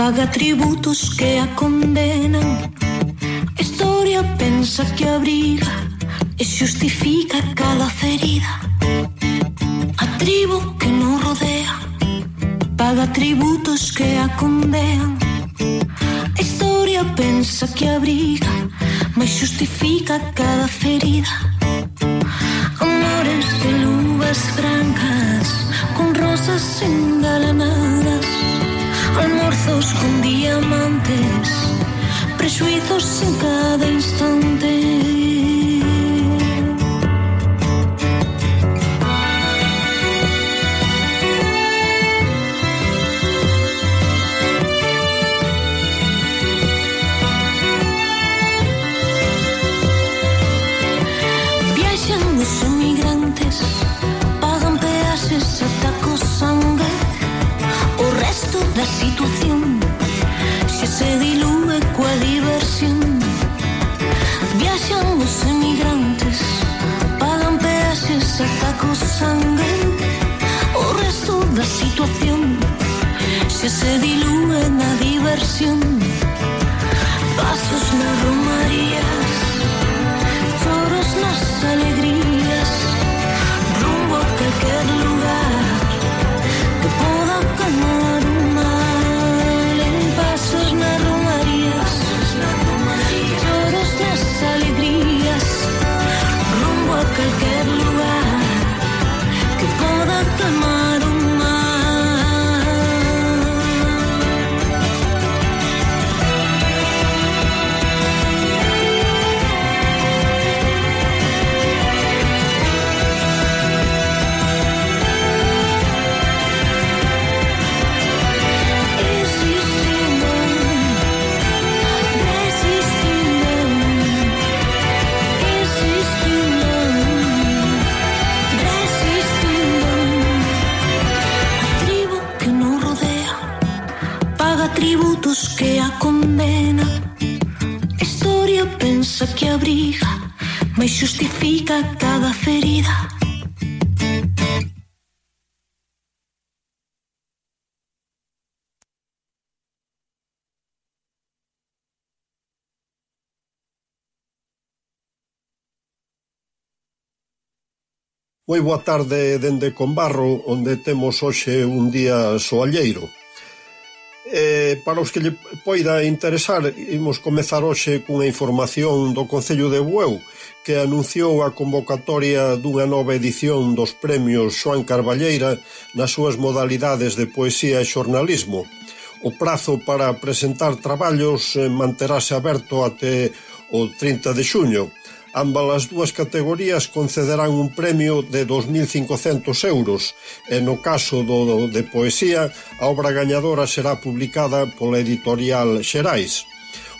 paga tributos que a condenan. Historia pensa que abriga e xustifica cada ferida. A tribo que non rodea paga tributos que a condenan. A historia pensa que abriga, mas xustifica cada ferida. Amores de luvas francas con rosas engalanadas lazos con diamantes, prejuizos en cada instante. da situación. sangue o resto da situación. Se se dilúe na diversión pasos nas romarías choros nas alegrías. ferida. Moi boa tarde dende Combarro, onde temos hoxe un día soalleiro. Eh, para os que lle poida interesar, imos comezar hoxe cunha información do Concello de Bueu, que anunciou a convocatoria dunha nova edición dos premios Xoan Carballeira nas súas modalidades de poesía e xornalismo. O prazo para presentar traballos eh, manterase aberto até o 30 de xuño. Ambas as dúas categorías concederán un premio de 2.500 euros e no caso do de poesía a obra gañadora será publicada pola editorial Xerais.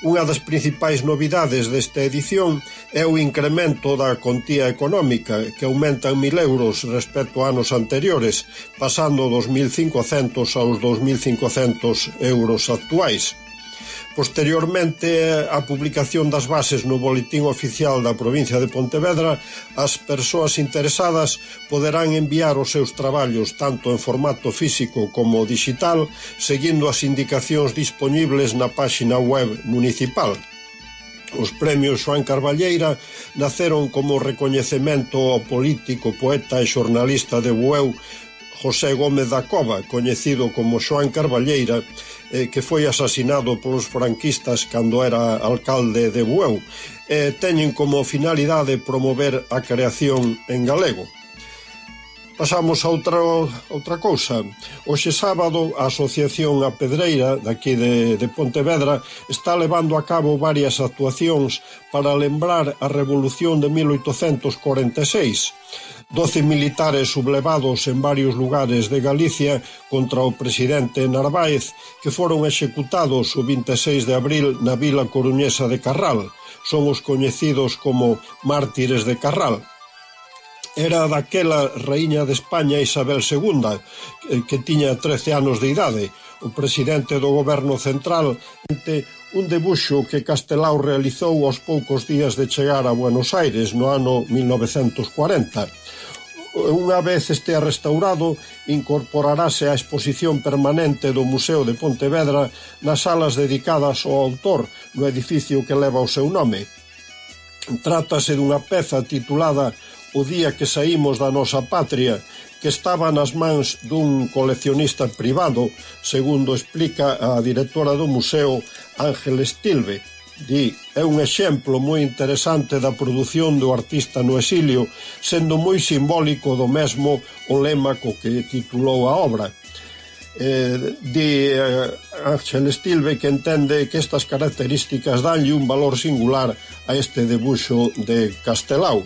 Unha das principais novidades desta edición é o incremento da contía económica, que aumenta en 1.000 euros respecto a anos anteriores, pasando dos 1.500 aos 2.500 euros actuais. Posteriormente, a publicación das bases no Boletín Oficial da Provincia de Pontevedra, as persoas interesadas poderán enviar os seus traballos tanto en formato físico como digital, seguindo as indicacións disponibles na páxina web municipal. Os premios Xoán Carballeira naceron como recoñecemento ao político, poeta e xornalista de Bueu José Gómez da Cova, coñecido como Xoán Carballeira, eh, que foi asasinado polos franquistas cando era alcalde de Bueu, e eh, teñen como finalidade promover a creación en galego. Pasamos a outra, outra cousa. Oxe sábado, a Asociación A Pedreira, daqui de, de Pontevedra, está levando a cabo varias actuacións para lembrar a Revolución de 1846 doce militares sublevados en varios lugares de Galicia contra o presidente Narváez que foron executados o 26 de abril na vila coruñesa de Carral. Son os coñecidos como mártires de Carral era daquela raíña de España Isabel II, eh, que tiña 13 anos de idade o presidente do Goberno Central ante un debuxo que Castelao realizou aos poucos días de chegar a Buenos Aires no ano 1940 unha vez estea restaurado, incorporarase á exposición permanente do Museo de Pontevedra nas salas dedicadas ao autor no edificio que leva o seu nome. Trátase dunha peza titulada o día que saímos da nosa patria, que estaba nas mans dun coleccionista privado, segundo explica a directora do museo Ángel Estilve. Di, é un exemplo moi interesante da produción do artista no exilio, sendo moi simbólico do mesmo o lema co que titulou a obra eh, di eh, Ángel Stilve que entende que estas características danlle un valor singular a este debuxo de Castelao.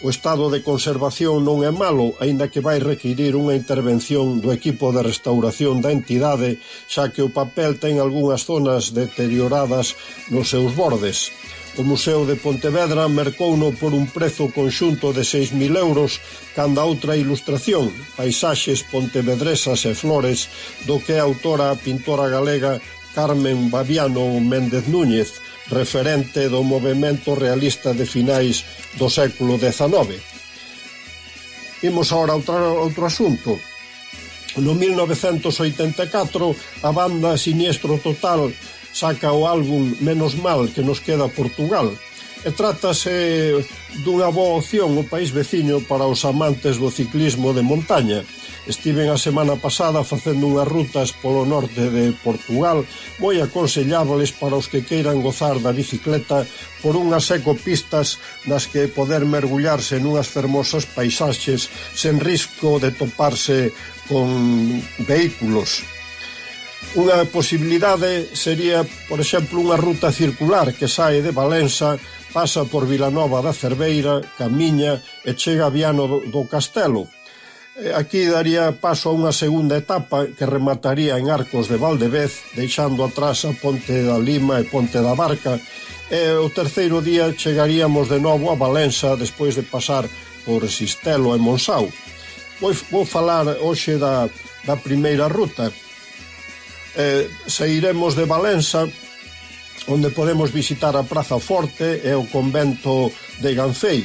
O estado de conservación non é malo, aínda que vai requirir unha intervención do equipo de restauración da entidade, xa que o papel ten algunhas zonas deterioradas nos seus bordes. O Museo de Pontevedra mercouno por un prezo conxunto de 6.000 euros canda outra ilustración, paisaxes pontevedresas e flores, do que é autora a pintora galega Carmen Babiano Méndez Núñez, referente do movimento realista de finais do século XIX. Imos agora a outro, outro asunto. No 1984, a banda Siniestro Total saca o álbum Menos Mal que nos queda Portugal, e trátase dunha boa opción o país veciño para os amantes do ciclismo de montaña. Estiven a semana pasada facendo unhas rutas polo norte de Portugal moi aconsellables para os que queiran gozar da bicicleta por unhas ecopistas nas que poder mergullarse nunhas fermosas paisaxes sen risco de toparse con vehículos. Unha posibilidade sería, por exemplo, unha ruta circular que sae de Valença pasa por Vilanova da Cerveira, camiña e chega a Viano do, do Castelo. Eh, aquí daría paso a unha segunda etapa que remataría en Arcos de Valdevez, deixando atrás a Ponte da Lima e Ponte da Barca, e o terceiro día chegaríamos de novo a Valença despois de pasar por Sistelo e Monsau. Vou, vou falar hoxe da, da primeira ruta. Eh, sairemos de Valença onde podemos visitar a Praza Forte e o convento de Gancei.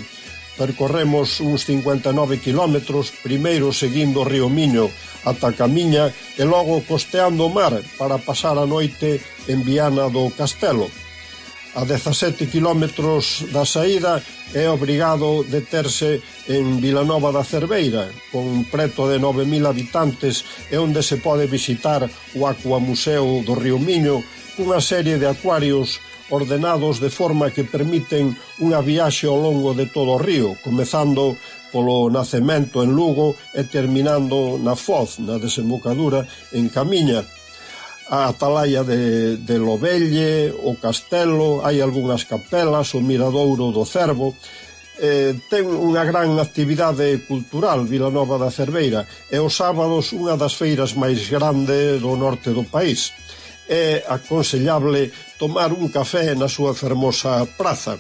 Percorremos uns 59 kilómetros, primeiro seguindo o río Miño ata Camiña e logo costeando o mar para pasar a noite en Viana do Castelo a 17 kilómetros da saída é obrigado deterse en Vilanova da Cerveira, con preto de 9.000 habitantes e onde se pode visitar o Acuamuseo do Río Miño, cunha serie de acuarios ordenados de forma que permiten unha viaxe ao longo de todo o río, comezando polo nacemento en Lugo e terminando na Foz, na desembocadura en Camiña, a Atalaya de, de Lobelle, o Castelo, hai algunhas capelas, o Miradouro do Cervo, eh, ten unha gran actividade cultural Vilanova da Cerveira. E os sábados unha das feiras máis grandes do norte do país. É aconsellable tomar un café na súa fermosa praza.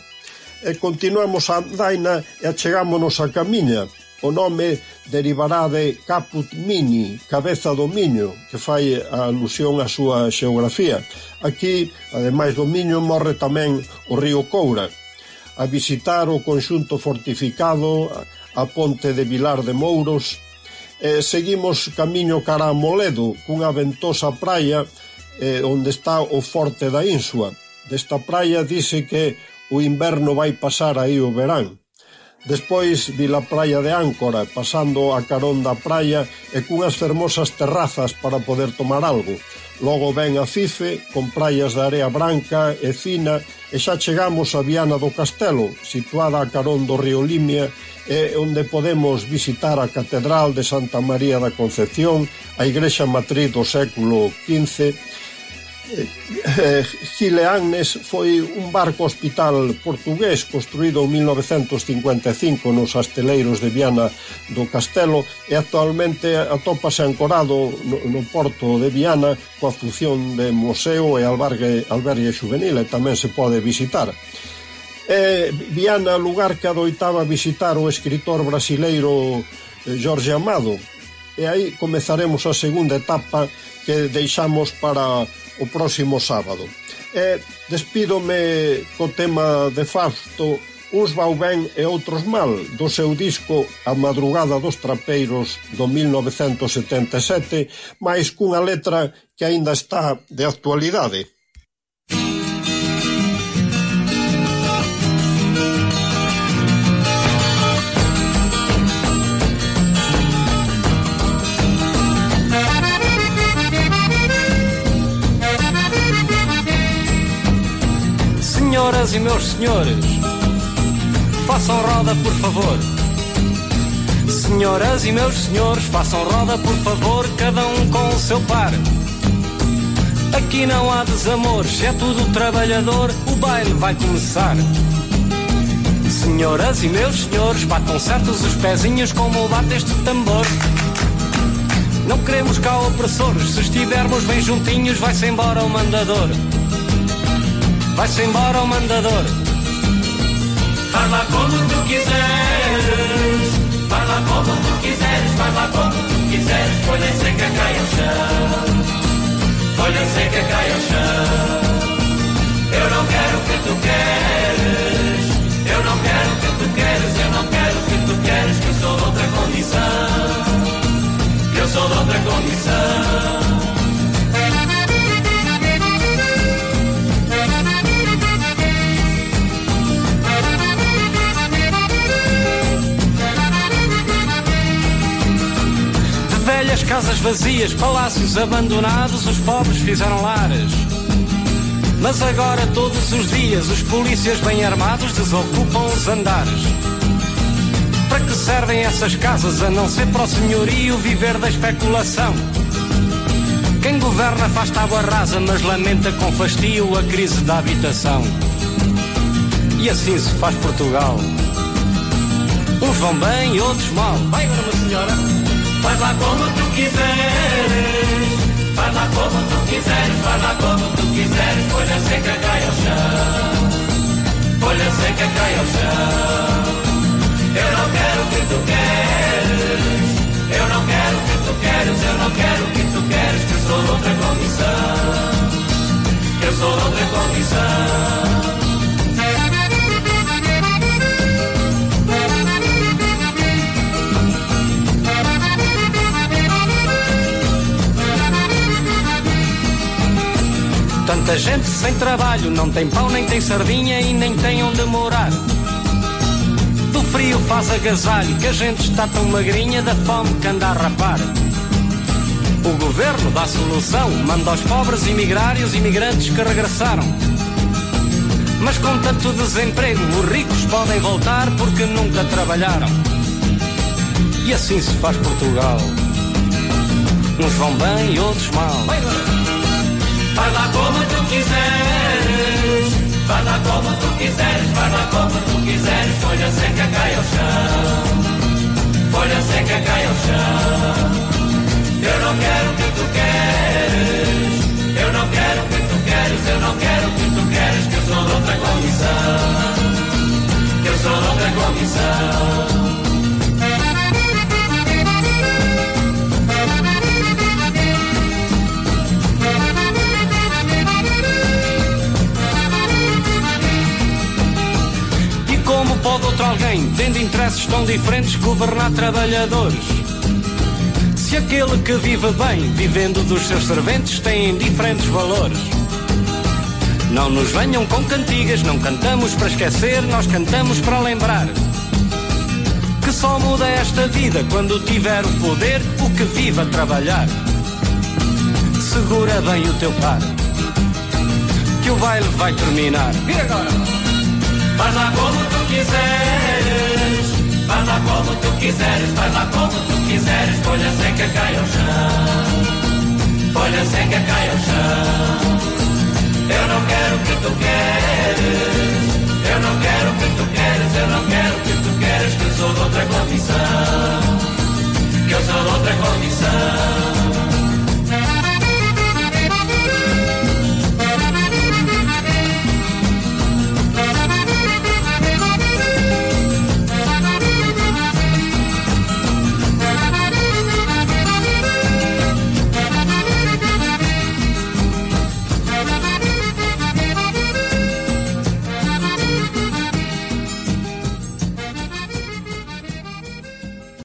E continuamos a andaina e achegámonos a Camiña o nome derivará de Caput Mini, cabeza do miño, que fai a alusión á súa xeografía. Aquí, ademais do miño, morre tamén o río Coura. A visitar o conxunto fortificado, a ponte de Vilar de Mouros, e seguimos camiño cara a Moledo, cunha ventosa praia eh, onde está o forte da Insua. Desta praia dice que o inverno vai pasar aí o verán Despois vila Praia de Áncora, pasando a carón da praia e cunhas fermosas terrazas para poder tomar algo. Logo ven a Cife, con praias de area branca e fina, e xa chegamos a Viana do Castelo, situada a carón do río Limia, e onde podemos visitar a Catedral de Santa María da Concepción, a Igrexa Matriz do século XV, Eh, eh, Gileagnes foi un barco hospital portugués construído en 1955 nos asteleiros de Viana do Castelo e actualmente atópase ancorado no, no porto de Viana coa función de museo e albergue, albergue juvenil e tamén se pode visitar. E Viana, lugar que adoitaba visitar o escritor brasileiro eh, Jorge Amado. E aí comezaremos a segunda etapa que deixamos para o próximo sábado. E despídome co tema de Fausto Uns vau ben e outros mal do seu disco A madrugada dos trapeiros do 1977, mais cunha letra que aínda está de actualidade. Senhoras e meus senhores, façam roda por favor. Senhoras e meus senhores, façam roda por favor, cada um com o seu par. Aqui não há desamores, é tudo trabalhador, o baile vai começar. Senhoras e meus senhores, batam certos os pezinhos como bate este tambor. Não queremos cá opressores, se estivermos bem juntinhos, vai-se embora o mandador. Vai-se embora o mandador. Faz lá como tu quiseres, faz lá como tu quiseres, faz lá como tu quiseres. Folha seca cai ao chão, folha seca cai ao chão. Eu não quero que tu vazias, palácios abandonados, os pobres fizeram lares. Mas agora, todos os dias, os polícias bem armados desocupam os andares. Para que servem essas casas a não ser para o senhorio viver da especulação? Quem governa faz tábua rasa, mas lamenta com fastio a crise da habitação. E assim se faz Portugal. Uns vão bem, outros mal. Vai agora, uma senhora. Faz lá como tu quiseres, faz lá como tu quiseres, faz lá como tu quiseres. Folha seca cai ao chão, folha seca cai ao chão. Eu não quero o que tu queres, eu não quero o que tu queres, eu não quero o que tu queres. Que eu sou outra condição, eu sou outra condição. Tanta gente sem trabalho, não tem pão, nem tem sardinha e nem tem onde morar. Do frio faz agasalho, que a gente está tão magrinha da fome que anda a rapar. O governo dá solução, manda aos pobres emigrar e os imigrantes que regressaram. Mas com tanto desemprego, os ricos podem voltar porque nunca trabalharam. E assim se faz Portugal. Uns vão bem e outros mal. Ao chão, folha seca cai ao chão. Eu não quero o que tu queres, eu não quero o que tu queres, eu não quero o que tu queres, que eu sou de outra condição, eu sou de outra condição. Tendo interesses tão diferentes, governar trabalhadores? Se aquele que vive bem, vivendo dos seus serventes, tem diferentes valores. Não nos venham com cantigas, não cantamos para esquecer, nós cantamos para lembrar. Que só muda esta vida quando tiver o poder, o que vive a trabalhar. Segura bem o teu par, que o baile vai terminar. Vira agora! Faz lá como tu quiseres, Faz lá como tu quiseres, Faz lá como tu quiseres, folha seca cai ao chão, folha seca cai ao chão. Eu não quero o que tu queres, eu não quero o que tu queres, eu não quero o que tu queres, que eu sou outra condição, que eu sou outra condição.